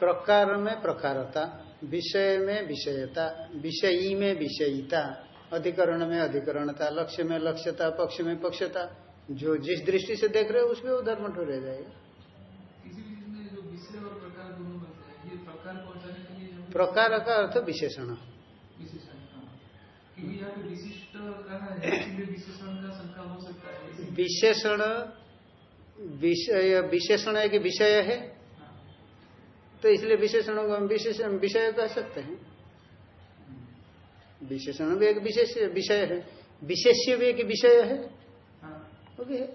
प्रकार में प्रकारता विषय में विषयता विषयी में विषयिता अधिकरण में अधिकरणता लक्ष्य में लक्ष्यता पक्ष में पक्षता जो जिस दृष्टि से देख रहे हो उसमें वो धर्म रह जाएगा। किसी भी चीज़ में जो विषय और प्रकार दोनों बनते ये प्रकार पहुँचाने के लिए जो प्रकार का अर्थ विशेषण विशेषण विषय विशेषण है कि विषय है। तो इसलिए विशेषण को हम विशेषण विषय कह सकते हैं। विशेषण भी एक विशेष विषय है। विशेष्य भी एक विषय है। हाँ। है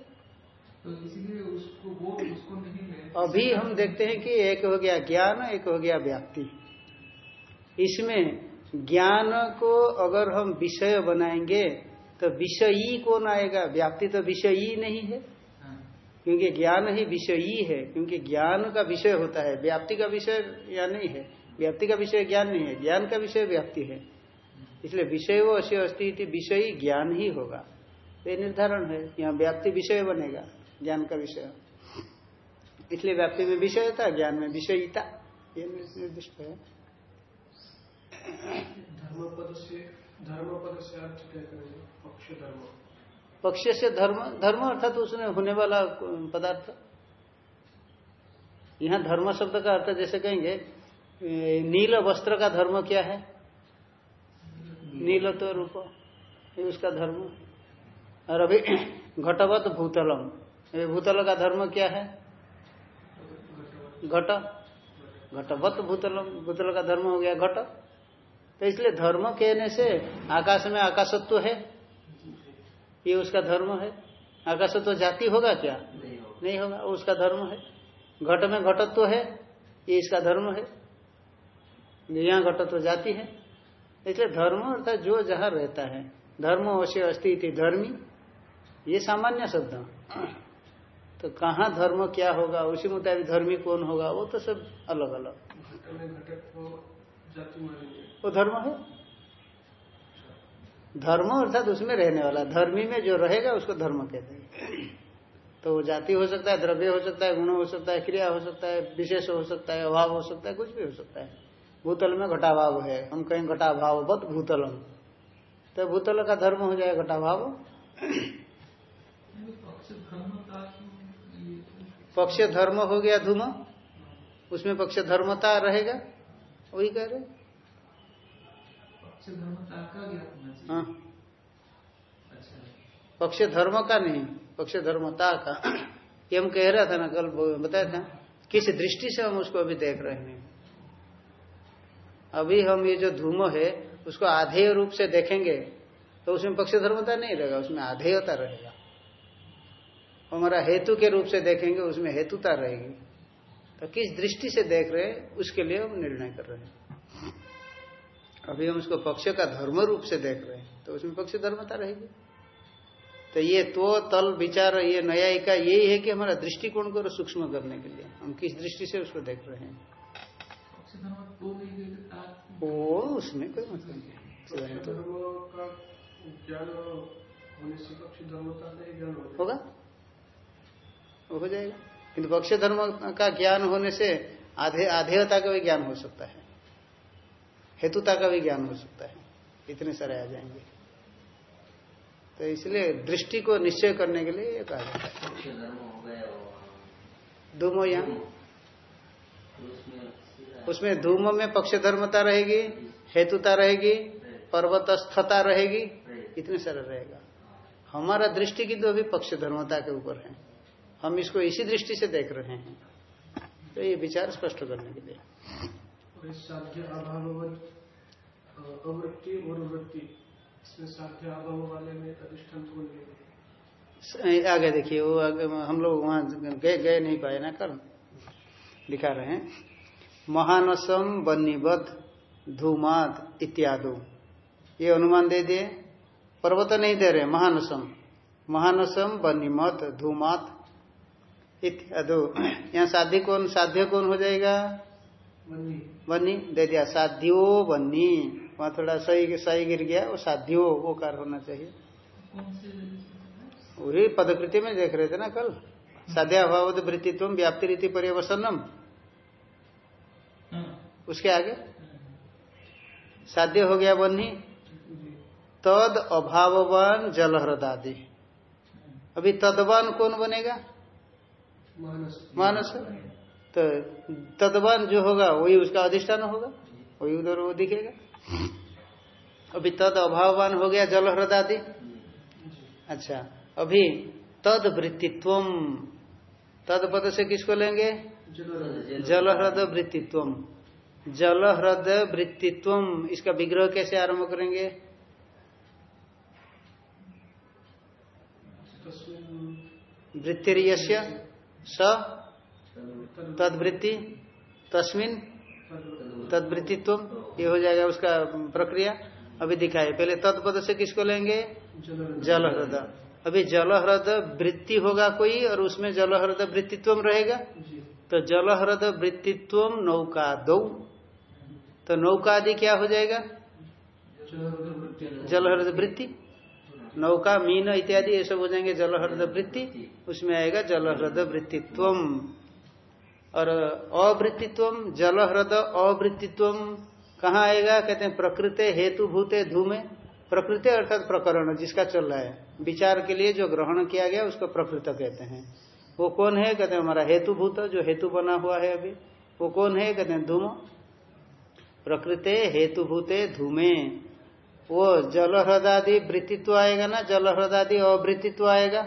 तो उसको वो उसको नहीं अभी हम देखते हैं कि एक हो गया ज्ञान एक हो गया व्याप्ति। इसमें ज्ञान को अगर हम विषय बनाएँगे तो विषयी कौन आएगा? व्याप्ति तो विषयी नहीं हाँ। क्योंकि ज्ञान ही विषयी है क्योंकि ज्ञान का विषय होता है, व्याप्ति का विषय या नहीं है। व्याप्ति का विषय ज्ञान नहीं है, ज्ञान का विषय व्याप्ति है। इसलिए विषय वो अस्य अस्थिति विषयी ज्ञान ही होगा। ये निर्धारण है, यहाँ व्याप्ति विषय बनेगा, ज्ञान का विषय। इसलिए व्याप्ति में विषयता ज्ञान में विषयिता ये निर्दिष्ट है। धर्म पद से धर्म पद से अर्थ क्या करेंगे? पक्ष धर्म पक्ष से धर्म धर्म अर्थात उसमें होने वाला पदार्थ। यहाँ धर्म शब्द का अर्थ जैसे कहेंगे नील वस्त्र का धर्म क्या है? नील तो रूप, ये उसका धर्म। और अभी घटवत भूतलम भूतल का धर्म क्या है? घट। घटवत भूतलम, भूतल का धर्म हो गया घट। तो इसलिए धर्म कहने से आकाश में आकाशत्व है। ये उसका धर्म है। आकाशत्व जाति होगा क्या? नहीं होगा। वो उसका धर्म है। घट में घटत्व है ये इसका धर्म है। यहाँ घटत्व जाति है। इसलिए धर्म अर्थात जो जहाँ रहता है धर्म अवश्य अस्थि धर्मी ये सामान्य शब्द। तो कहाँ धर्म क्या होगा उसी मुताबिक धर्मी कौन होगा वो तो सब अलग अलग वो धर्म है। धर्म अर्थात उसमें रहने वाला, धर्मी में जो रहेगा उसको धर्म कहते हैं। तो वो जाति हो सकता है, द्रव्य हो सकता है, गुण हो सकता है, क्रिया हो सकता है, विशेष हो सकता है, अभाव हो सकता है, कुछ भी हो सकता है। भूतल में घटाभाव है, हम कहें घटाभाव, बत भूतलम। तो भूतल का धर्म हो जाए घटाभाव। पक्ष धर्म हो गया धूम, उसमें पक्ष धर्मता रहेगा, वही कह रहे हाँ। अच्छा। पक्ष धर्म का नहीं, पक्ष धर्मता का। ये हम कह रहा था ना कल बताया था, किस दृष्टि से हम उसको अभी देख रहे हैं? अभी हम ये जो धूम है, उसको आधेय रूप से देखेंगे तो उसमें पक्ष धर्मता नहीं रहेगा, उसमें आधेयता रहेगा। हमारा हेतु के रूप से देखेंगे, उसमें हेतुता रहेगी। तो किस दृष्टि से देख रहे हैं, उसके लिए हम निर्णय कर रहे हैं। अभी हम उसको पक्ष का धर्म रूप से देख रहे हैं तो उसमें पक्ष धर्मता रहेगी। तो ये तो तल, विचार, ये न्यायिका, यही है कि हमारा दृष्टिकोण को सूक्ष्म करने के लिए। हम किस दृष्टि से उसको देख रहे हैं? वो उसमें कोई मतलब नहीं तो होगा? वो हो जाएगा। किंतु पक्ष धर्म का ज्ञान होने से आधे, आधेयता का भी ज्ञान हो सकता है। हेतुता का भी ज्ञान हो सकता है। इतने सारे आ जाएँगे। तो इसलिए दृष्टि को निश्चय करने के लिए ये कहा जाता है। हो धूमो यहाँ तो उसमें धूम में पक्ष धर्मता रहेगी हेतुता रहेगी पर्वतस्थता रहेगी इतने सारे रहेगा। हमारा दृष्टि की तो अभी पक्ष धर्मता के ऊपर है। हम इसको इसी दृष्टि से देख रहे हैं। तो ये विचार स्पष्ट करने के लिए और इस साध्य अभाव अवृत्ति और वृत्ति इसमें साध्य अभाव वाले में अधिष्ठान लेंगे आगे देखिए वो आगे हम लोग वहाँ गए गए नहीं पाए ना कल? दिखा रहे हैं। महानसम बन्नीबद्ध धूमात इत्यादि। ये अनुमान दे दिए। पर्वत नहीं दे रहे महानसम। महानसम बन्नीमत धूमात इत्यादि। यहाँ साध्य कौन साध्य कौन हो जाएगा? बन्नी। बन्नी दे दिया साध्यो बन्नी। वहाँ थोड़ा सही सही गिर गया, वो साध्यो वो कार होना चाहिए। वही पदकृति में देख रहे थे ना कल। साध्य अभाव वृत्तित्व व्याप्ति रीति पर्यवसनम। हाँ। उसके आगे? साध्य हो गया बन्ही। तद अभाववान जल अभी तदवान कौन बनेगा? मानस। तो तदवान जो होगा, वही उसका अधिष्ठान होगा, वही उधर वो दिखेगा। अभी तद अभावान हो गया जल हृदादि? अच्छा अभी तद वृत्तित्व तद पद से किसको लेंगे? जल हृद वृत्तित्व जल हृद वृत्तित्व इसका विग्रह कैसे आरंभ करेंगे? वृत्तिर्यस्य स तदवृत्ति तस्मिन तदवृत्तित्व ये हो जाएगा उसका प्रक्रिया। अभी दिखाए पहले तत्पद से किसको लेंगे? जल जल अभी जल हृद वृत्ति होगा कोई और उसमें जल हृद वृत्तित्व रहेगा तो जल हृद वृत्तित्व नौका दो तो नौका आदि क्या हो जाएगा। जल वृत्ति। नौका मीन इत्यादि ये सब हो जाएँगे जल हृद वृत्ति। उसमें आएगा जल हृद वृत्तित्व और अवृत्तित्व जल हृद अवृत्तित्व कहाँ आएगा? कहते हैं, प्रकृति हेतु भूते धूमे। प्रकृति अर्थात प्रकरण, जिसका चल रहा है। विचार के लिए जो ग्रहण किया गया, उसको प्रकृत कहते हैं। वो कौन है? कहते हैं, हमारा हेतु भूत जो हेतु बना हुआ है अभी। वो कौन है? कहते हैं, धूम। प्रकृति हेतु भूते धूमे। वो जल हृदादि वृत्तित्व आएगा ना? जल हृदादि अवृत्तित्व आएगा?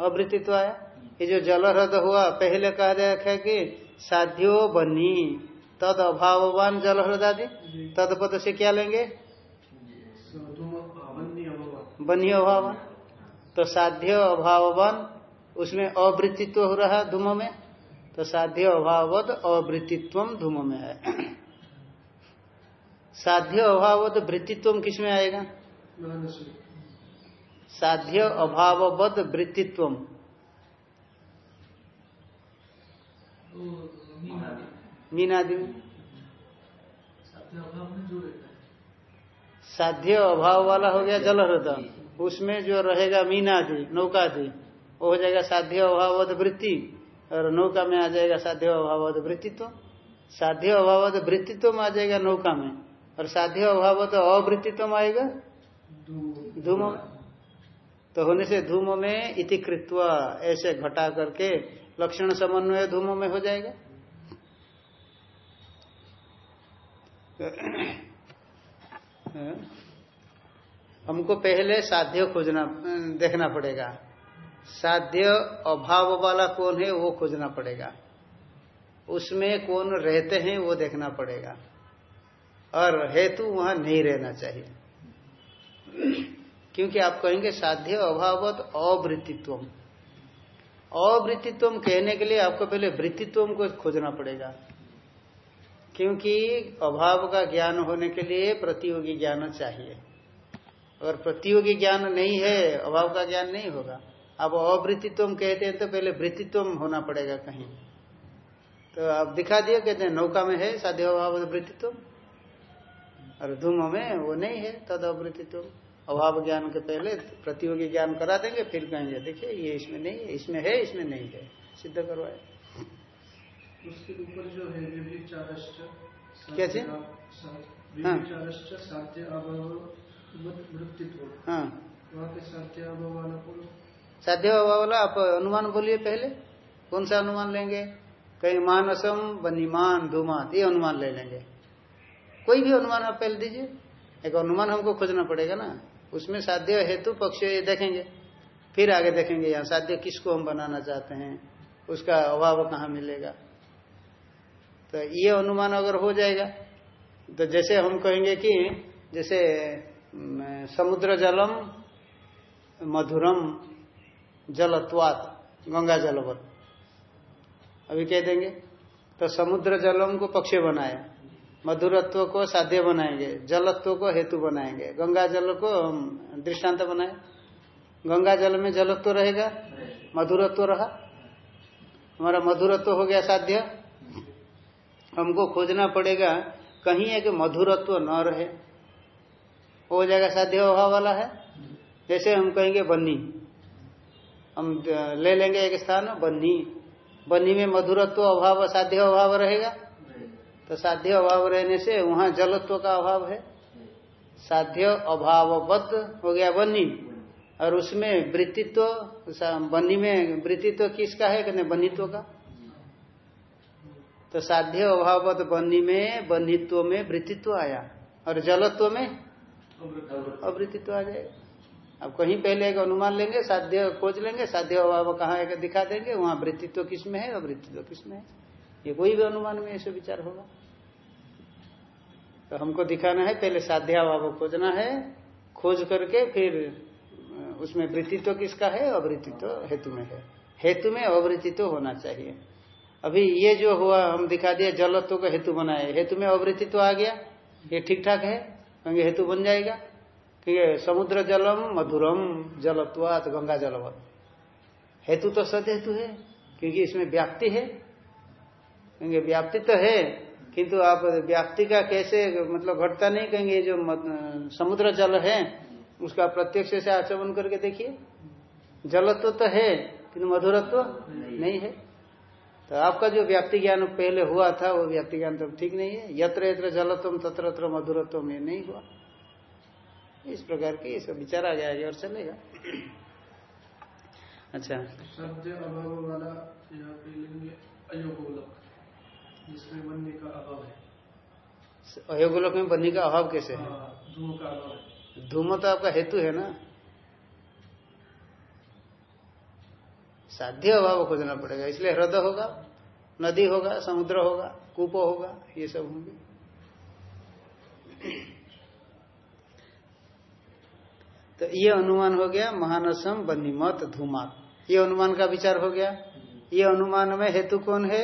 अवृत्तित्व आया? ये जो जल हुआ, पहले कहा जाएगा कि साध्यो बनी। तद अभाववान जल हृदादि तद पद से क्या लेंगे? बनी अभाव। तो साध्य अभाववान, उसमें अवृत्तित्व हो रहा धूम में। तो साध्य अभावद अवृत्तित्व धूम में है। साध्य अभावद वृत्तित्व किसमें आएगा? साध्य अभावबद वृत्तित्व तो मीन आदि में? साध्य अभाव अभाव वाला हो गया जल हृदय उसमें जो रहेगा मीन आदि, नौका आदि, वो हो जाएगा साध्य अभावद वृत्ति। और नौका में आ जाएगा साध्य अभावद वृत्तित्व। साध्य अभावद वृत्तित्व में आ जाएगा नौका में। और साध्य अभावद अवृत्तित्व में आएगा धूम। तो होने से धूम में इति कृत्वा ऐसे घटा करके लक्षण समन्वय धूम में हो जाएगा। हमको पहले साध्य खोजना, देखना पड़ेगा। साध्य अभाव वाला कौन है, वो खोजना पड़ेगा। उसमें कौन रहते हैं, वो देखना पड़ेगा। और हेतु वहाँ नहीं रहना चाहिए। क्योंकि आप कहेंगे साध्य अभावत अवृत्तित्व अवृत्तित्व कहने के लिए आपको पहले वृत्तित्व को खोजना पड़ेगा। क्योंकि अभाव का ज्ञान होने के लिए प्रतियोगी ज्ञान चाहिए। अगर प्रतियोगी ज्ञान नहीं है, अभाव का ज्ञान नहीं होगा। अब अवृत्तित्व कहते हैं तो पहले वृत्तित्व होना पड़ेगा कहीं। तो आप दिखा दिए कहते हैं नौका में है, साध्य अभाव वृत्तित्व और धूम में वो नहीं है, तद अवृत्तित्व अभाव ज्ञान के पहले प्रतियोगी ज्ञान करा देंगे, फिर कहेंगे, देखिए, ये इसमें नहीं है, इसमें है, इसमें नहीं है। सिद्ध करवाए। उसके ऊपर जो है व्यभिचारश्च क्या साध्य अभाव हाँ। वहाँ पे साध्य अभाव वाला साध्य अभाव वाला आप अनुमान बोलिए पहले। कौन सा अनुमान लेंगे? कहीं मानसम बनीमान धूमात ये अनुमान ले लेंगे। कोई भी अनुमान आप पहले दीजिए। एक अनुमान हमको खोजना पड़ेगा ना। उसमें साध्य हेतु पक्ष ये देखेंगे। फिर आगे देखेंगे यहाँ साध्य किसको हम बनाना चाहते हैं। उसका अभाव कहाँ मिलेगा? तो ये अनुमान अगर हो जाएगा तो जैसे हम कहेंगे कि जैसे समुद्र जलम, मधुरम, जलत्वात, गंगा जलवत। अभी कह देंगे तो समुद्र जलम को पक्ष बनाया मधुरत्व को साध्य बनाएँगे, जलत्व को हेतु बनाएँगे, गंगा जल को दृष्टांत बनाए। गंगा जल में जलत्व रहेगा, मधुरत्व रहा। हमारा मधुरत्व हो गया साध्य। हमको खोजना पड़ेगा, कहीं एक मधुरत्व न रहे। हो जाएगा साध्य अभाव वाला है। जैसे हम कहेंगे बन्नी। हम ले लेंगे एक स्थान, बन्नी। बन्नी में मधुरत्व अभाव, साध्य अभाव रहेगा? तो साध्य अभाव रहने से वहाँ जलत्व का अभाव है। साध्य अभावबद्ध हो गया बन्नी। और उसमें वृत्तित्व बन्नी में वृत्तित्व किसका है? कहते बन्नीत्व का। तो साध्य अभावत बन्नी में बन्नीत्व में वृत्तित्व आया। और जलत्व में? अवृत्तित्व आ जाएगा अब कहीं पहले एक अनुमान लेंगे, साध्य खोज लेंगे, साध्य अभाव कहाँ एक दिखा देंगे, वहाँ वृत्तित्व किसमें है, अवृत्तित्व किसमें है? ये कोई भी अनुमान में ऐसे विचार होगा। तो हमको दिखाना है, पहले साध्य अभाव खोजना है, खोज करके फिर उसमें वृत्तित्व किसका है, अवृत्तित्व हेतु में है। हेतु में अवृत्तित्व होना चाहिए। अभी ये जो हुआ हम दिखा दिया जलत्व का हेतु बनाए हेतु में अवृत्तित्व आ गया। ये ठीक ठाक है? क्योंकि हेतु बन जाएगा। क्योंकि समुद्र जलम मधुरम जलत्वात गंगा जलवत। हेतु तो सद हेतु है क्योंकि इसमें व्याप्ति है। क्योंकि व्याप्ति तो है किंतु आप व्याप्ति का कैसे मतलब घटता नहीं कहेंगे जो समुद्र जल है उसका प्रत्यक्ष से आचमन करके देखिए। जलत्व तो है किंतु मधुरत्व नहीं है। तो आपका जो व्याप्ति ज्ञान पहले हुआ था वो व्याप्ति ज्ञान तो ठीक नहीं है। यत्र यत्र जलत्व तत्र तत्र मधुरत्व में नहीं हुआ। इस प्रकार के सब विचार आ जाएगा और चलेगा। अच्छा। सद्य अभाव वाला जिसमें बनने का अभाव है। अयोगोलक में बनने का अभाव कैसे? है हाँ, धूम का अभाव है। धूम तो आपका हेतु है ना। साध्य अभाव खोजना पड़ेगा इसलिए हृदय होगा नदी होगा समुद्र होगा कूप होगा ये सब होंगे। तो ये अनुमान हो गया महानसम बनीमत धूमात। ये अनुमान का विचार हो गया। ये अनुमान में हेतु कौन है?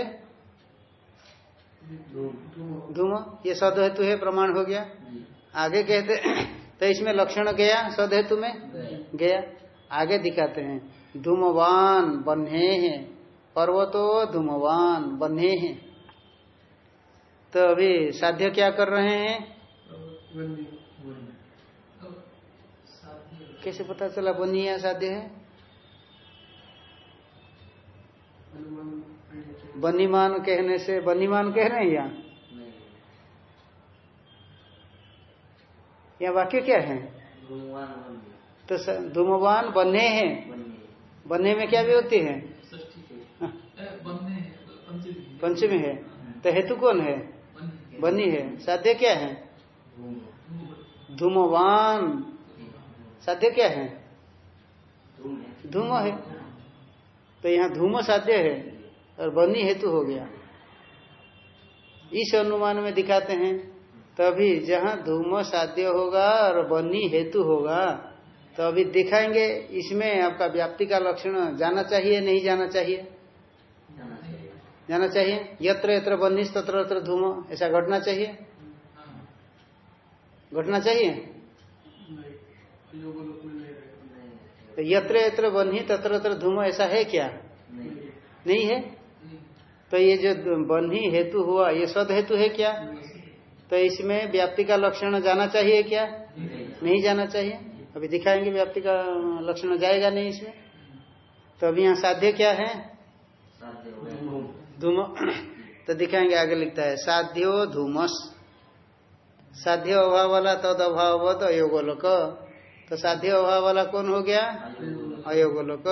धूम। ये सद हेतु है प्रमाण हो गया। आगे कहते तो इसमें लक्षण गया सद हेतु में गया। आगे दिखाते हैं। धूमवान बन्हे हैं पर्वतो धूमवान बन्हे हैं। तो अभी साध्य क्या कर रहे हैं? कैसे पता चला बनी या साध्य है। बनीमान कहने से बनीमान कह रहे हैं यहाँ यहाँ वाक्य क्या है? तो धूमवान बन्हे हैं। बन्हे में क्या भी होती है? बनने हैं, पंचमी पंचमी है। तो हेतु कौन है? बनी है। साध्य क्या है? धूमवान। साध्य क्या है। धूम है। तो यहाँ धूम साध्य है और बनी हेतु हो गया। इस अनुमान में दिखाते हैं तभी जहाँ धूम साध्य होगा और बनी हेतु होगा तो अभी दिखाएँगे इसमें आपका व्याप्ति का लक्षण जाना चाहिए नहीं जाना चाहिए? जाना चाहिए। यत्र यत्र बनिस तत्र तत्र धूम ऐसा घटना चाहिए? घटना चाहिए? तो यत्र यत्र बन्ही तत्र तत्र धूम ऐसा है क्या? नहीं है? तो ये जो बन्ही हेतु हुआ ये सद हेतु है क्या? तो इसमें व्याप्ति का लक्षण जाना चाहिए क्या? नहीं जाना चाहिए? अभी दिखाएँगे व्याप्ति का लक्षण जाएगा नहीं इसमें तो अभी यहाँ साध्य क्या है? धूम। तो दिखाएँगे, आगे लिखता है, साध्यो धूमस। साध्य अभाव वाला, तद अभावत अयोगोलोक। तो साध्य अभाव वाला कौन हो गया? अयोगोलोक।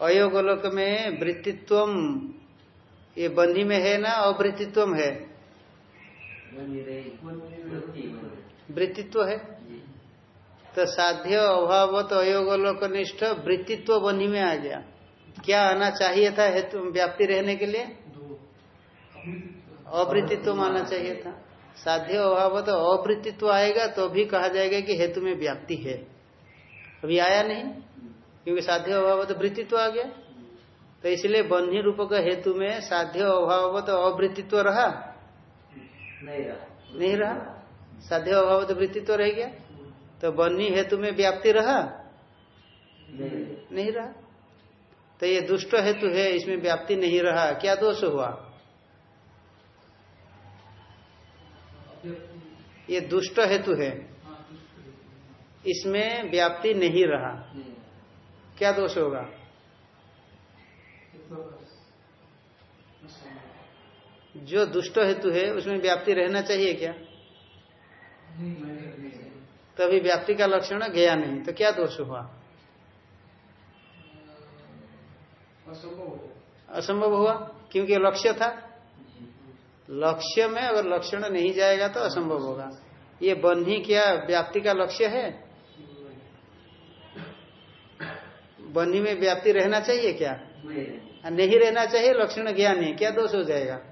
अयोगोलोक में वृत्तित्व ये बंधी में है ना अवृत्तित्व है? वृत्तित्व है। तो साध्य अभावत अयोगोलोक निष्ठ वृत्तित्व बंधी में आ गया। क्या आना चाहिए था हेतु व्याप्ति रहने के लिए? अवृत्तित्व माना चाहिए था। साध्य अभाव तो अवृत्तित्व आएगा तो भी कहा जाएगा कि हेतु में व्याप्ति है। अभी आया नहीं क्योंकि साध्य अभाव तो वृत्तित्व आ गया। तो इसलिए बन्ही रूप का हेतु में साध्य अभाव तो अवृत्तित्व रहा? नहीं रहा। साध्य अभाव तो वृत्तित्व रह गया। तो बन्ही हेतु में व्याप्ति रहा? नहीं। रहा। तो ये दुष्ट हेतु है इसमें व्याप्ति नहीं रहा। क्या दोष हुआ? ये दुष्ट हेतु है। इसमें व्याप्ति नहीं रहा। क्या दोष होगा? जो दुष्ट हेतु है उसमें व्याप्ति रहना चाहिए क्या? नहीं तभी व्याप्ति का लक्षण गया नहीं तो क्या दोष हुआ? असंभव हो हुआ? क्योंकि लक्ष्य था। लक्ष्य में अगर लक्षण नहीं जाएगा तो असंभव होगा। ये बन्ही क्या व्याप्ति का लक्ष्य है? बन्ही में व्याप्ति रहना चाहिए क्या? नहीं। रहना चाहिए लक्षण ज्ञान नहीं क्या दोष हो जाएगा?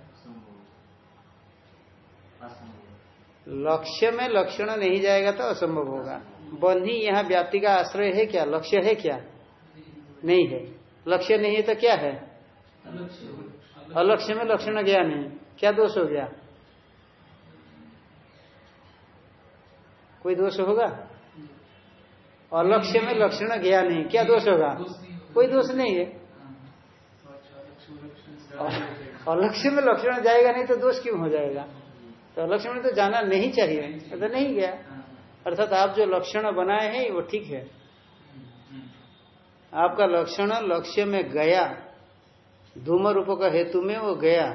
लक्ष्य में लक्षण नहीं जाएगा तो असंभव होगा। बन्ही यहाँ व्याप्ति का आश्रय है क्या? लक्ष्य है क्या? नहीं है। लक्ष्य नहीं है तो क्या है? अलक्ष्य में लक्षण गया नहीं क्या दोष हो गया? कोई दोष होगा? अलक्ष्य में लक्षण गया नहीं क्या दोष होगा। कोई दोष नहीं है। अच्छा लक्ष्मी लक्ष्मी अलक्ष्य में लक्षण जाएगा नहीं तो दोष क्यों हो जाएगा? तो अलक्ष्य में तो जाना नहीं चाहिए तो नहीं गया। अर्थात आप जो लक्षण बनाए हैं वो ठीक है। आपका लक्षण लक्ष्य में गया धूम रूप का हेतु में वो गया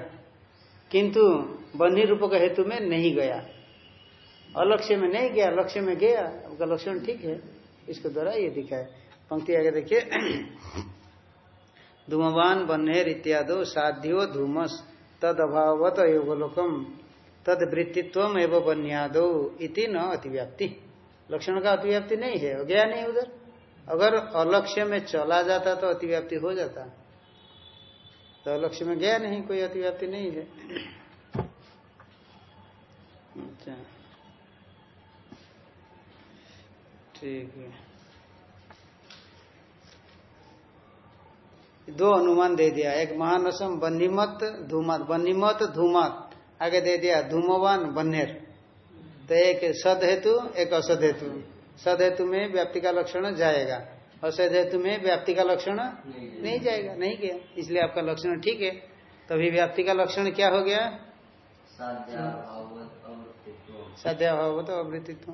किंतु बन्ही रूप का हेतु में नहीं गया। अलक्ष्य में नहीं गया लक्ष्य में गया आपका लक्षण ठीक है। इसके द्वारा ये दिखा है। पंक्ति आगे देखिए। धूमवान बन्हेर इत्यादो साध्यो धूमस तद अभावत योगलोकम तद वृत्तित्व एवं बन्यादो इति न अतिव्याप्ति। लक्षण का अतिव्याप्ति नहीं है, गया नहीं उधर। अगर अलक्ष्य में चला जाता तो अतिव्याप्ति हो जाता। तो अलक्ष्य में गया नहीं, कोई अतिव्याप्ति नहीं है। अच्छा। ठीक है। दो अनुमान दे दिया। एक महानसम बन्नीमत धूमत। बन्नीमत धूमत। आगे दे दिया धूमवान बन्नेर। तो एक सद हेतु एक असद हेतु सद हेतु में व्याप्ति का लक्षण जाएगा असद हेतु में व्याप्ति का लक्षण नहीं जाएगा, नहीं गया। इसलिए आपका लक्षण ठीक है। तभी व्याप्ति का लक्षण क्या हो गया? साध्याभाव तो अवृत्तित्व।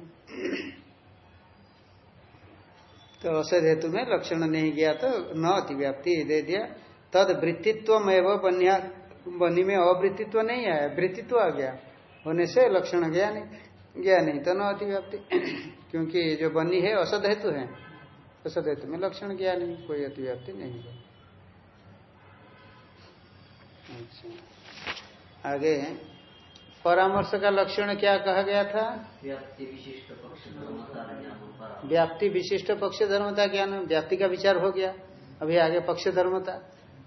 तो असद हेतु में लक्षण नहीं गया तो न अतिव्याप्ति दे दिया। तद वृत्तित्व एवं बन्या बनी में अवृत्तित्व नहीं आया वृत्तित्व आ गया। होने से लक्षण गया नहीं गया नहीं तो न अतिव्याप्ति। क्योंकि जो बनी है असद हेतु है। असद हेतु में लक्षण गया नहीं कोई अतिव्याप्ति नहीं है। अच्छा। आगे परामर्श का लक्षण क्या कहा गया था? व्याप्ति विशिष्ट पक्ष धर्मता ज्ञान व्याप्ति विशिष्ट पक्ष धर्मता ज्ञान व्याप्ति का विचार हो गया। अभी आगे पक्ष धर्मता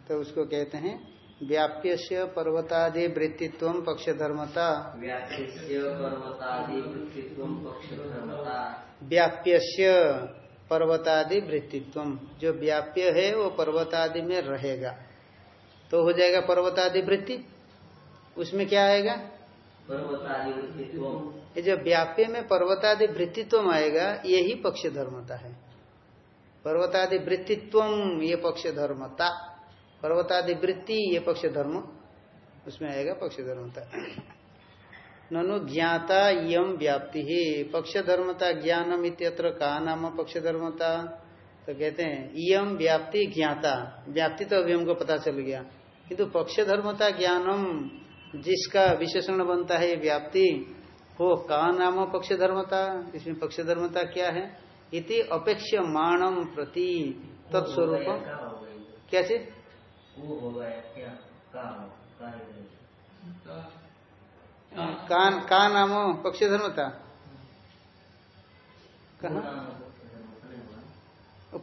तो उसको कहते हैं व्याप्य पर्वतादि वृत्तित्व पक्ष धर्मता व्याप्तिस्य पर्वतादि वृत्तित्व पक्ष धर्मता व्याप्य पर्वतादि वृत्तित्व जो व्याप्य है वो पर्वतादि में रहेगा। तो हो जाएगा पर्वतादि वृत्ति उसमें क्या आएगा? पर्वतादि वृत्तित्व ये जो व्याप्य में पर्वतादि वृत्तित्व आएगा यही पक्ष धर्मता है। पर्वतादि वृत्तित्व ये पक्ष धर्मता पर्वतादि वृत्ति ये पक्ष धर्म उसमें आएगा पक्ष धर्मता ननु ज्ञाता यम व्याप्ति। ही पक्ष धर्मता ज्ञानम इत्यत्र का नाम पक्ष धर्मता तो कहते हैं यम व्याप्ति ज्ञाता। व्याप्ति तो अभी हमको पता चल गया। किंतु पक्ष धर्मता ज्ञानम जिसका विशेषण बनता है व्याप्ति वो का नाम पक्ष धर्मता इसमें पक्ष धर्मता क्या है? इति अपेक्ष माणम प्रति तत्स्वरूप हो क्या चीज़? वो हो गया क्या का हो का है? का, नाम पक्ष धर्मता कहा?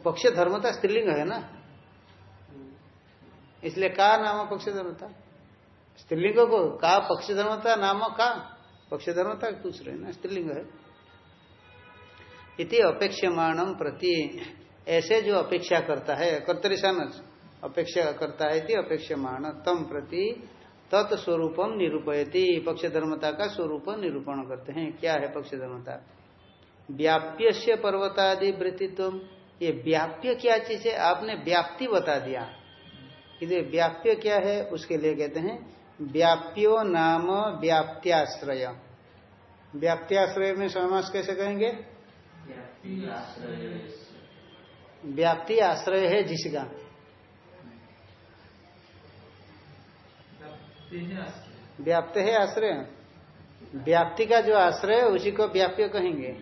पक्ष धर्मता स्त्रीलिंग है ना? इसलिए का नाम हो पक्ष धर्मता स्त्रीलिंग को का पक्ष धर्मता नाम हो का पक्ष धर्मता पूछ रहे हैं ना स्त्रीलिंग है। इति अपेक्षमाणम प्रति ऐसे जो अपेक्षा करता है कर्तरिशान अपेक्षा करता है इति अपेक्षमाण तम प्रति तत्स्वरूपम निरूपयति। पक्ष धर्मता का स्वरूप निरूपण करते हैं। क्या है पक्ष धर्मता व्याप्य से पर्वतादि वृत्तित्व ये व्याप्य क्या चीज़ है? आपने व्याप्ति बता दिया। व्याप्य क्या है? उसके लिए कहते हैं व्याप्यो नाम व्याप्त्याश्रय। व्याप्त्याश्रय में समास कैसे कहेंगे? व्याप्ति आश्रय है जिसका है आश्रय व्याप्त है आश्रय। व्याप्ति का जो आश्रय है, उसी को व्याप्य कहेंगे।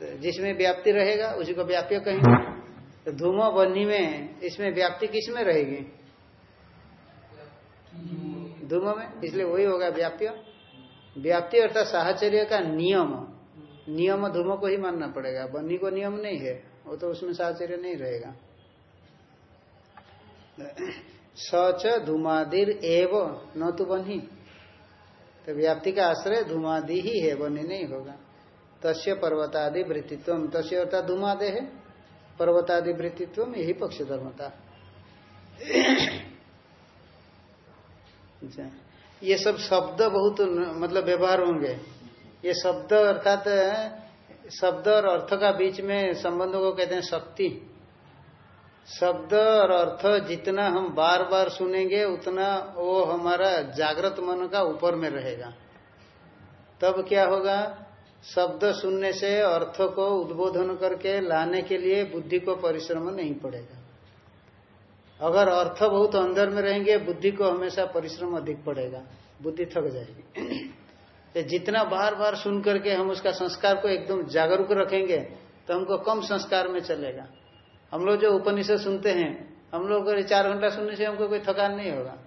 तो जिसमें व्याप्ति रहेगा, उसी को व्याप्य कहेंगे। तो धूमो बन्ही में इसमें व्याप्ति किसमें रहेगी? धूमो में, इसलिए वही होगा व्याप्य। व्याप्ति अर्थात साहचर्य का नियम। नियम धूमो को ही मानना पड़ेगा। बन्ही को नियम नहीं है, वो तो उसमें साहचर्य नहीं रहेगा। सच धूमादिर एव न तो बन्ही तो व्याप्ति का आश्रय धूमादि ही है बन्ही नहीं होगा। तस्य पर्वतादि वृत्तित्व। तस्य अर्थात धूमादे है। पर्वतादि वृत्तित्व यही पक्ष धर्मता अच्छा। ये सब शब्द बहुत मतलब व्यवहार होंगे। ये शब्द अर्थात, शब्द और अर्थ का बीच में संबंधों को कहते हैं शक्ति। शब्द और अर्थ जितना हम बार बार सुनेंगे, उतना वो हमारा जागृत मन का ऊपर में रहेगा। तब क्या होगा? शब्द सुनने से अर्थ को उद्बोधन करके लाने के लिए बुद्धि को परिश्रम नहीं पड़ेगा। अगर अर्थ बहुत अंदर में रहेंगे, बुद्धि को हमेशा परिश्रम अधिक पड़ेगा। बुद्धि थक जाएगी। तो जितना बार बार सुन करके हम उसका संस्कार को एकदम जागरूक रखेंगे तो हमको कम संस्कार में चलेगा। हम लोग जो उपनिषद सुनते हैं, हम लोग चार घंटा सुनने से हमको कोई थकान नहीं होगा।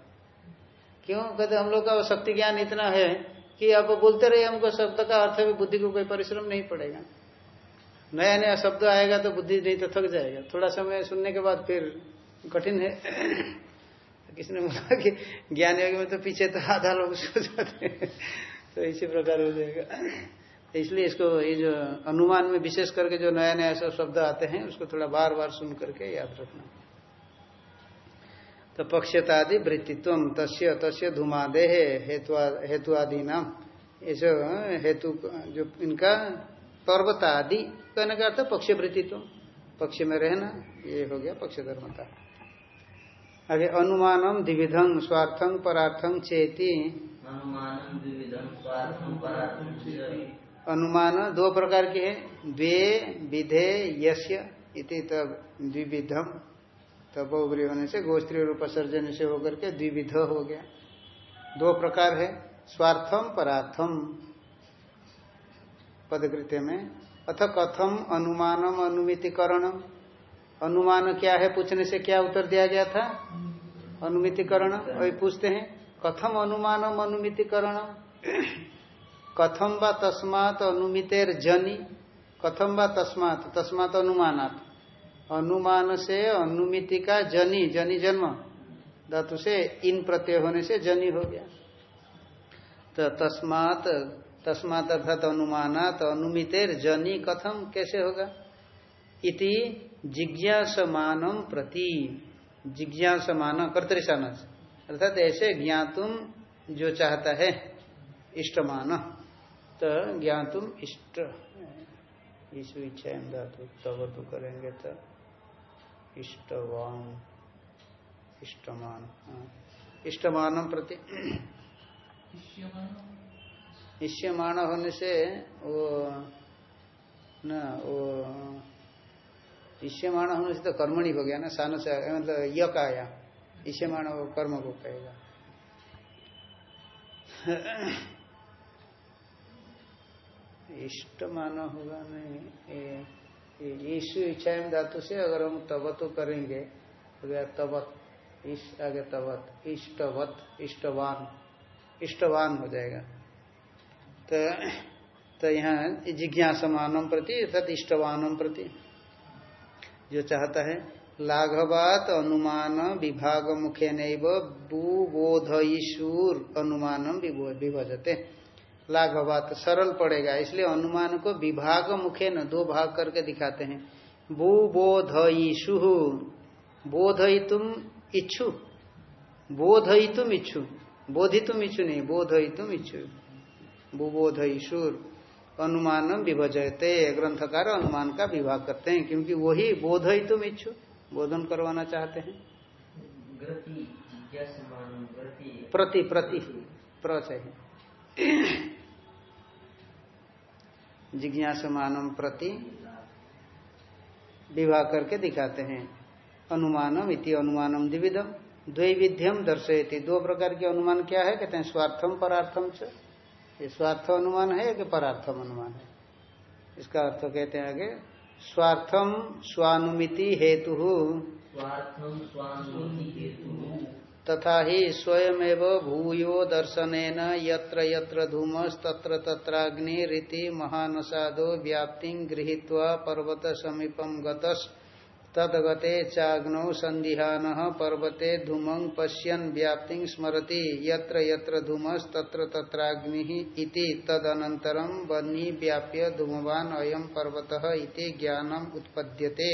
क्यों? कहते हम लोग का शक्ति ज्ञान इतना है कि आप बोलते रहे हमको शब्द का अर्थ में बुद्धि को कोई परिश्रम नहीं पड़ेगा। नया नया शब्द आएगा तो बुद्धि नहीं तो थक जाएगा। थोड़ा समय सुनने के बाद फिर कठिन है। किसने बोला कि ज्ञान योग में तो पीछे तो आधा लोग सो जाते तो इसी प्रकार हो जाएगा। इसलिए इसको ये जो अनुमान में विशेष करके जो नया नया सब शब्द आते हैं, उसको थोड़ा बार बार सुन करके याद रखना। तो पक्षतादि वृत्तित्व तस्य तस्य धूमादे हेतु आदि नाम ये जो हेतु जो इनका पर्वत आदि कहने का अर्थ पक्ष वृत्तित्व। पक्ष में रहना, ये हो गया पक्ष धर्मता आगे अनुमानम द्विविधं स्वार्थं परार्थं चेती। अनुमानम द्विविधम स्वार्थम परार्थम चेति। अनुमान दो प्रकार के हैं। द्वे विधे यश्य तब द्विविधम। तब होने से गोस्त्री रूप सर्जन से होकर के द्विविध हो गया। दो प्रकार है, स्वार्थम, परार्थम। पदकृत्य में, अथ कथम, अनुमानम, अनुमितिकरणम। अनुमान क्या है, पूछने से क्या उत्तर दिया गया था? अनुमितिकरण वही पूछते हैं, कथम, अनुमानम अनुमितिकरण कथम व तस्मात अनुमितेर जनी? कथम व तस्मात? तस्मात अनुमानात। अनुमान से अनुमिति का जनी जनी जन्म। धातु से इन प्रत्यय होने से जनी हो गया। तो तस्मात तस्मात अर्थात अनुमानात, अनुमितेर जनी कथम कैसे होगा? इति जिज्ञासमानम प्रति, जिज्ञासमान कर्तृशान अर्थात ऐसे ज्ञातुम जो चाहता है, इष्टमान। ज्ञातुम इष्ट। इस इच्छा धातु तब तो करेंगे तो इष्टवान। इष्टमान। इष्टमान प्रति। इष्यमाण होने से वो ना वो इष्यमाण होने से तो कर्मणि हो गया ना सान से मतलब यक आया। इष्यमाण कर्म को कहेगा। इष्ट माना होगा, नहीं ईश्व इच्छा धातु से अगर हम तब तो करेंगे तो गया तबत इस आगे तबत इष्टवत, इष्टवान इष्टवान हो जाएगा। तो तो यहाँ जिज्ञासमानम प्रति, अर्थात इष्टवानम प्रति, जो चाहता है, लाघवात अनुमान विभाग मुखे बुबोधईशूर अनुमानम विभजते। लाघवात सरल पड़ेगा। इसलिए अनुमान को विभाग मुखे न दो भाग करके दिखाते हैं। बु बोधईशु बोधई तुम इच्छु। बोधई तुम इच्छु। बोधि तुम इच्छु नहीं बोधई तुम इच्छु। बुबोधईशुर अनुमान विभजते ग्रंथकार अनुमान का विभाग करते हैं क्योंकि वही बोधई तुम इच्छु। बोधन करवाना चाहते हैं। प्रति प्रति। प्र चाहिए जिज्ञासमानम प्रति विवाह करके दिखाते हैं। अनुमानम इति अनुमानम द्विविधम। द्वैविध्यम दर्शयती। दो प्रकार के अनुमान क्या है? कहते हैं स्वार्थम, परार्थम से ये स्वार्थ अनुमान है कि परार्थम अनुमान है? इसका अर्थ कहते हैं आगे, स्वार्थम स्वानुमिति हेतु स्वार्थम स्वानुमिति हेतु तथा ही स्वयं भूयो दर्शन यत्र यत्र धूमस तत्र तत्राग्नि रीति महानसादो व्याप्ति गृहीत्वा पर्वत समीपम गतस चाग्नौ संदिहान पर्वते धूमं पश्यन् व्याप्ति स्मरति। यत्र यत्र धूमस् तत्र तत्राग्नि इति तदनन्तरं वह्नि व्याप्य धूमवान् अयं पर्वतः इति ज्ञानम् उत्पद्यते।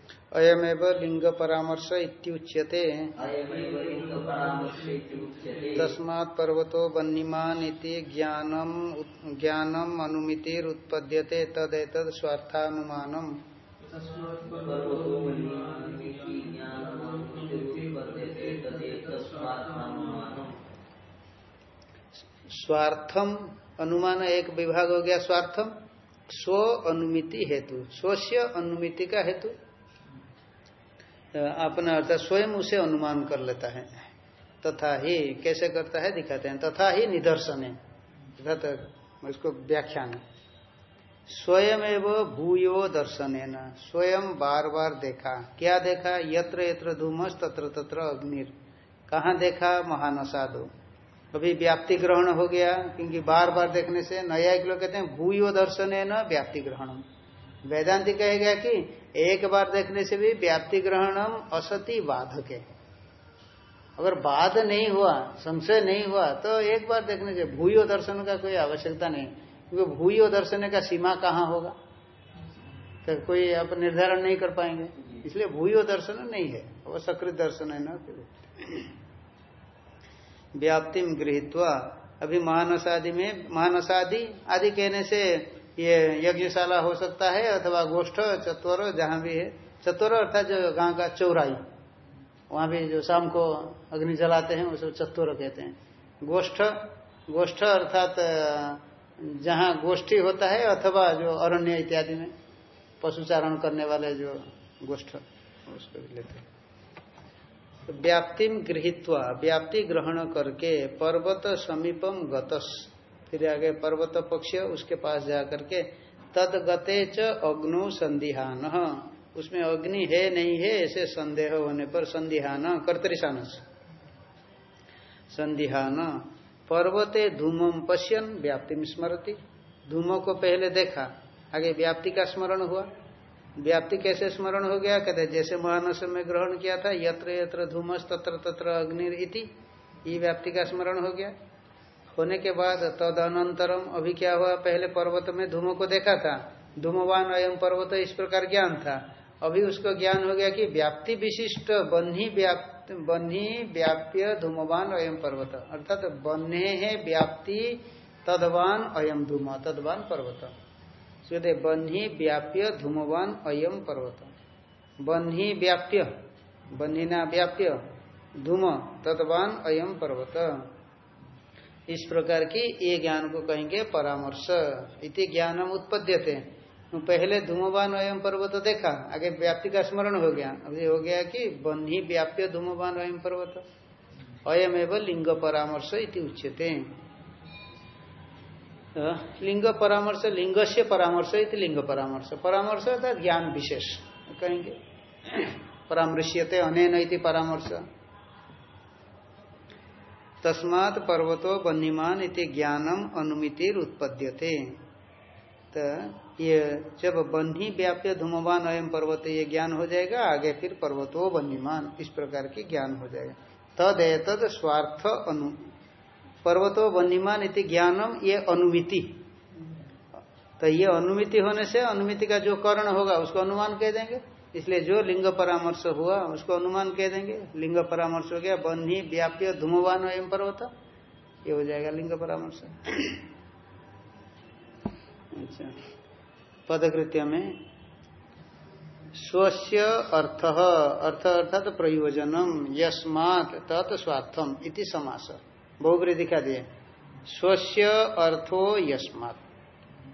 अयमेव लिंग परामर्श इत्युच्यते। तस्मात् पर्वतो इति ज्ञानम ज्ञानम अनुमितिरुत्पद्यते तदेतद् स्वार्थानुमानम्। स्वार्थम अनुमान एक विभाग हो गया स्वार्थम। स्व अनुमिति हेतु। स्वस्य अनुमिति का हेतु। अपना अर्थात स्वयं उसे अनुमान कर लेता है। तथा ही कैसे करता है दिखाते हैं। तथा ही निदर्शन। है इसको व्याख्यान। स्वयं एवं भूयो दर्शन न स्वयं बार बार देखा। क्या देखा? यत्र यत्र धूमस तत्र तत्र अग्निर। कहा देखा? महानसादो। अभी व्याप्ति ग्रहण हो गया, क्योंकि बार बार देखने से नया एक लोग कहते हैं, भूयो दर्शन है न व्याप्ति ग्रहणम। वेदांति कहेगा कि एक बार देखने से भी व्याप्ति ग्रहणम असति बाधक। है अगर बाध नहीं हुआ, संशय नहीं हुआ तो एक बार देखने से भूयो दर्शन का कोई आवश्यकता नहीं, क्योंकि भूयो दर्शन का सीमा कहाँ होगा? तो कोई आप निर्धारण नहीं कर पाएँगे। इसलिए भूयो दर्शन नहीं है वो सकृत दर्शन है ना व्याप्ति गृहित्वा अभी महानसादि में महानसादि आदि कहने से ये यज्ञशाला हो सकता है अथवा गोष्ठ, चतवर, जहाँ भी है। चतवर अर्थात जो गाँव का चौराई, वहाँ भी जो शाम को अग्नि जलाते हैं, उसे चतवर कहते हैं। गोष्ठ गोष्ठ अर्थात, जहाँ गोष्ठी होता है अथवा जो अरण्य इत्यादि में, पशुचारण करने वाले जो गोष्ठ, उसको भी लेते हैं। तो व्याप्ति गृहित्वा, व्याप्ति ग्रहण करके पर्वत समीपम गतस। फिर आगे पर्वत पक्ष उसके पास जा करके तद गते च अग्नो संदिहान उसमें अग्नि है, नहीं है, ऐसे संदेह होने पर संदिहान कर्तरिशान। संदिहान पर्वते धूमम पश्यन, व्याप्ति स्मरती। धूमो को पहले देखा, आगे व्याप्ति का स्मरण हुआ। व्याप्ति कैसे स्मरण हो गया? कहते जैसे महानस में ग्रहण किया था, यत्र यत्र धूमस तत्र तत्र अग्नि इति, ये व्याप्ति का स्मरण हो गया। होने के बाद तद अनंतरम अभी क्या हुआ? पहले पर्वत में धूमो को देखा था। धूमवान अयम पर्वत इस प्रकार ज्ञान था। अभी उसको ज्ञान हो गया कि व्याप्ति विशिष्ट बन्ही बन्ही व्याप्य धूमवान अयम पर्वत। अर्थात बन्हे है व्याप्ति, तदवान अयम धूम, तदवान पर्वत। सीधे बन्ही व्याप्य धूमवान अयम पर्वत। बन्ही व्याप्य बन्हीना व्याप्य, धूम, तदवान अयम पर्वत। इस प्रकार की ये ज्ञान को कहेंगे परामर्श इति ज्ञानम उत्पद्यते। पहले धूमवान अयम पर्वत देखा, आगे व्याप्ति का स्मरण हो गया। अभी हो गया कि बन्ही व्याप्य धूमवान अयम पर्वत। अयम एवं लिंग परामर्श इति उच्यते। लिंग परामर्श लिंग से परामर्श इति लिंग परामर्श। परामर्श अर्थात ज्ञान विशेष, कहेंगे। परामृश्यते अनेन परामर्श। तस्मात् पर्वतो बन्नीमान इति ज्ञानम अनुमितिर उत्पद्यते। तो ये जब बन्ही व्याप्य धूमवान अयम पर्वत, ये ज्ञान हो जाएगा, आगे फिर पर्वतो बन्नीमान, इस प्रकार की ज्ञान हो जाएगा। तद तद स्वार्थ अनु, पर्वतो वन्यमान इति ज्ञानम ये अनुमिति। तो ये अनुमिति होने से अनुमिति का जो करण होगा, उसको अनुमान कह देंगे। इसलिए जो लिंग परामर्श हुआ, उसको अनुमान कह देंगे। लिंग परामर्श हो गया बन्ही व्याप्य धूमवान एवं पर्वत ये हो जाएगा लिंग परामर्श। अच्छा। पदकृत्य में स्वस्य अर्थ अर्थ अर्थात तो प्रयोजनम, यस्मात तत् स्वार्थम इति समास। बहुग्री दिखा दिए। स्वस्य अर्थो यस्मात।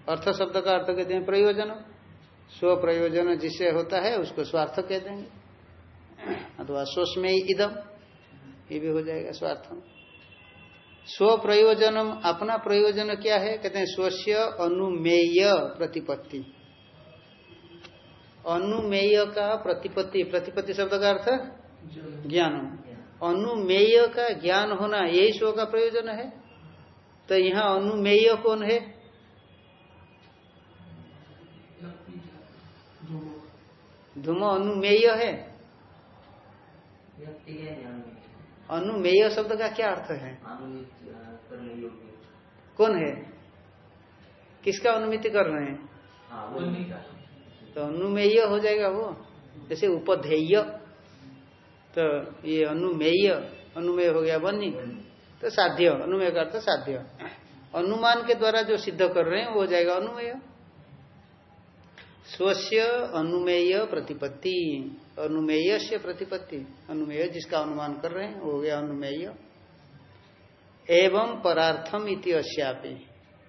अर्थ शब्द का अर्थ कहते हैं प्रयोजन स्व प्रयोजन जिससे होता है, उसको स्वार्थ कह देंगे अथवा स्वस्मय इदम ये भी हो जाएगा स्वार्थम स्व प्रयोजनम, अपना प्रयोजन क्या है? कहते हैं स्वस्य अनुमेय प्रतिपत्ति। अनुमेय का प्रतिपत्ति प्रतिपत्ति शब्द का अर्थ? ज्ञान अनुमेय का ज्ञान होना, यही स्व का प्रयोजन है। तो यहाँ अनुमेय कौन है? धूम अनुमेय है। है अनुमेय शब्द का क्या अर्थ है? कौन है? किसका अनुमिति कर रहे हैं? हाँ तो अनुमेय हो जाएगा वो। जैसे उपधेय तो ये अनुमेय अनुमेय हो गया बनी। तो साध्य अनुमेय का अर्थ साध्य। अनुमान के द्वारा जो सिद्ध कर रहे हैं वो हो जाएगा अनुमेय। स्वस्य अनुमेय प्रतिपत्ति। अनुमेय से प्रतिपत्ति। अनुमेय जिसका अनुमान कर रहे हैं हो गया अनुमेय। एवं परार्थम इति अश्यापी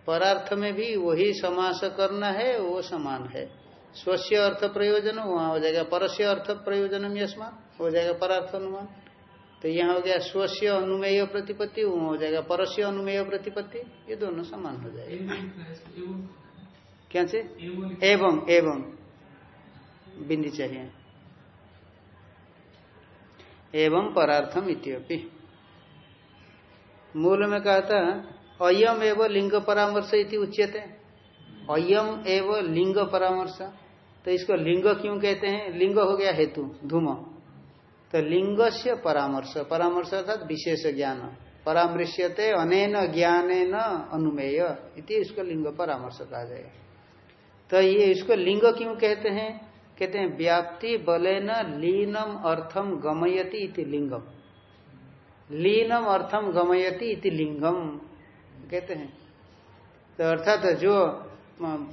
परार्थ में भी वही समास करना है, वो समान है। स्वस्य अर्थ प्रयोजन, वहाँ हो जाएगा परस्य अर्थ प्रयोजनम यस्मा हो जाएगा परार्थ अनुमान। तो यहाँ हो गया स्वस्य अनुमेय प्रतिपत्ति, वहाँ हो जाएगा परस्य अनुमेय प्रतिपत्ति। ये दोनों समान हो जाएगा। क्या से? एवं एवं बिंदी चाहिए। एवं परार्थम इत्यपि। मूल में कहा था अयम एवं लिंग परामर्श इति उच्यते। अयम एवं लिंग परामर्श। तो इसको लिंग क्यों कहते हैं? लिंग हो गया हेतु धूम। तो लिंग से परामर्श परामर्श अर्थात विशेष ज्ञान। परामृश्यते अनेन ज्ञान अनुमेय। इति इसको लिंग परामर्श कहा जाएगा। तो ये इसको लिंग क्यों कहते हैं? कहते हैं, व्याप्ति बलेन लीनम अर्थम गमयति इति लिंगम। लीनम अर्थम गमयति इति लिंगम, कहते हैं। तो अर्थात जो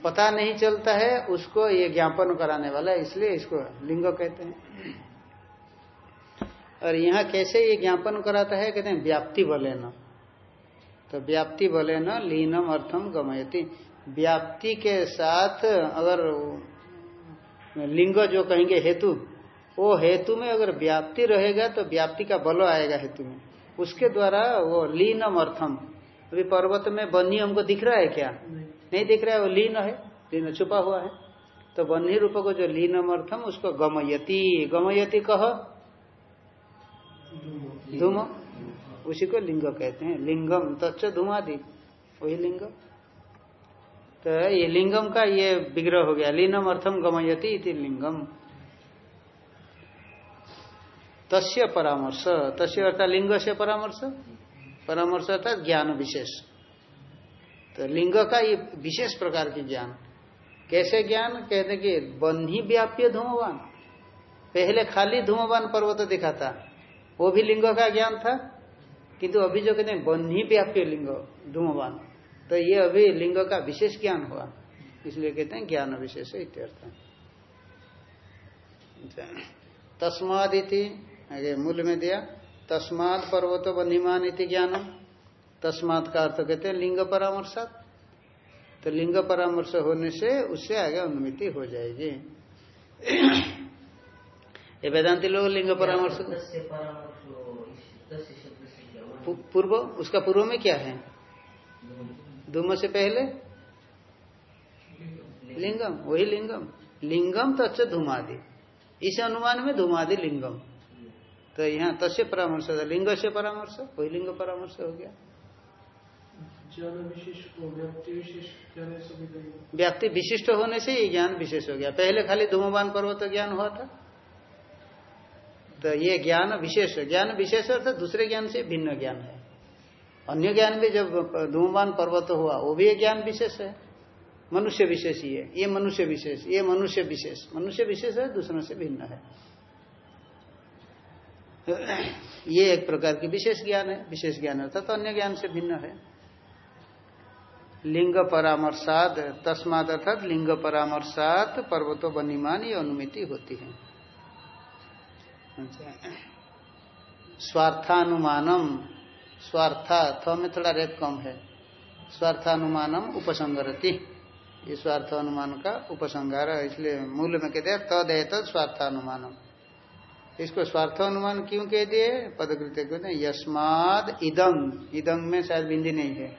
पता नहीं चलता है, उसको ये ज्ञापन कराने वाला है, इसलिए इसको लिंग कहते हैं। और यहाँ कैसे ये ज्ञापन कराता है? कहते हैं, व्याप्ति बलेन। तो व्याप्ति बलेन लीनम अर्थम गमयति। व्याप्ति के साथ अगर लिंग जो कहेंगे हेतु, वो हेतु में अगर व्याप्ति रहेगा तो व्याप्ति का बल आएगा हेतु में। उसके द्वारा वो लीनम अर्थम। अभी पर्वत में बन्ही हमको दिख रहा है क्या? नहीं नहीं दिख रहा है, वो लीन है, लीन छुपा हुआ है। तो बन्ही रूप को जो लीनम अर्थम, उसको गमयति। गमयति कह? धूम। उसी को लिंग कहते हैं। लिंगम, तच्च धूमादि। वही लिंग। तो ये लिंगम का ये विग्रह हो गया। लीनम अर्थम गमयति इति लिंगम। तस्य परामर्श। तस्य अर्थात लिंग से परामर्श? परामर्श अर्थात ज्ञान विशेष। तो लिंग का ये विशेष प्रकार की ज्ञान। कैसे ज्ञान? कहते कि बन्ही व्याप्य धूमवान। पहले खाली धूमवान पर्वत दिखा था वो भी लिंग का ज्ञान था। किंतु अभी जो कहते हैं बन्ही व्याप्य लिंग, धूमवान। तो ये अभी लिंग का विशेष ज्ञान हुआ। इसलिए कहते हैं ज्ञान विशेष इत्यर्थ। तस्मादिति आगे मूल में दिया। तस्माद पर्वतो बन्हीमान इति ज्ञानम। तस्मात का अर्थ कहते हैं लिंग परामर्शात तो लिंग परामर्श होने से उससे आगे अनुमिति हो जाएगी। ये वेदांति लोग लिंग परामर्श पूर्व उसका पूर्व में क्या है? धूम से पहले? लिंगम वही लिंगम। लिंगम तच्च धूमादि। इस अनुमान में धूमादि लिंगम। तो यहाँ तस्य परामर्श था। लिंग से परामर्श? वही लिंग परामर्श हो गया। व्यक्ति व्याप्ति विशिष्ट होने से ये ज्ञान विशेष हो गया। पहले खाली धूमवान पर्वत ज्ञान हुआ था। तो ये ज्ञान विशेष। ज्ञान विशेष अर्थात दूसरे ज्ञान से भिन्न ज्ञान है। अन्य ज्ञान भी जब धूमवान पर्वत हुआ, वो भी एक ज्ञान विशेष है। मनुष्य विशेष ही है। ये मनुष्य विशेष, ये मनुष्य विशेष। मनुष्य विशेष है, दूसरों से भिन्न है। ये एक प्रकार की विशेष ज्ञान है। विशेष ज्ञान अर्थात तो अन्य ज्ञान से भिन्न है। लिंग परामर्शाद तस्माद अर्थात लिंग परामर्शात पर्वतो बनीमान ये अनुमिति होती है। अच्छा। स्वार्थानुमानम स्वार्था थ में थोड़ा रेप कम है। स्वार्थानुमानम उपसंगरति। ये स्वार्थ अनुमान का उपसंगार है, इसलिए मूल में कहते हैं तद है तद स्वार्थानुमानम। इसको स्वार्थ अनुमान क्यों कह दिए? पदकृत्य कहते हैं यस्माद इदंग इदंग में शायद बिंदी नहीं है।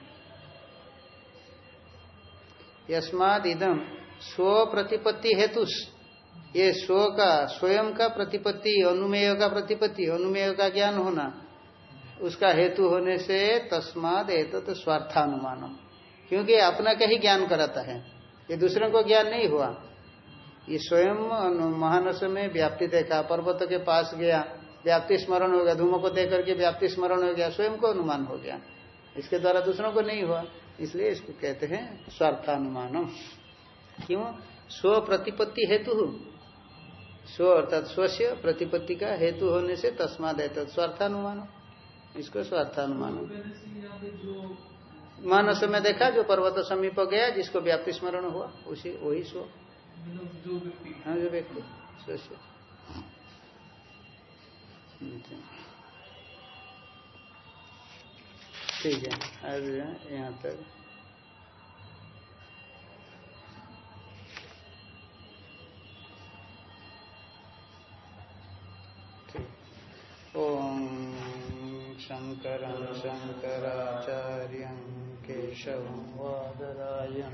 यस्माद इदम स्व प्रतिपत्ति हेतु ये स्व का, स्वयं का प्रतिपत्ति, अनुमेय का प्रतिपत्ति, अनुमेय का ज्ञान होना। उसका हेतु होने से तस्माद तो स्वार्थानुमानम। क्योंकि अपना का ही ज्ञान कराता है। ये दूसरों को ज्ञान नहीं हुआ। ये स्वयं महानस में व्याप्ति देखा, पर्वत के पास गया, व्याप्ति स्मरण हो गया, धूमो को देख करके व्याप्ति स्मरण हो गया, स्वयं को अनुमान हो गया। इसके द्वारा दूसरों को नहीं हुआ। इसलिए इसको कहते हैं स्वार्थानुमानम। क्यों? स्व प्रतिपत्ति हेतु। स्व अर्थात स्वस्य प्रतिपत्ति का हेतु होने से तस्माद है स्वार्थानुमान इसको स्वार्थानुमान मानस में देखा जो पर्वत समीप गया जिसको व्याप्ति स्मरण हुआ उसी वही सो। जो व्यक्ति हाँ जो व्यक्ति। स्वस्य ठीक है आज यहाँ तक। ओम। शंकर शंकरचार्य केशव वादरायण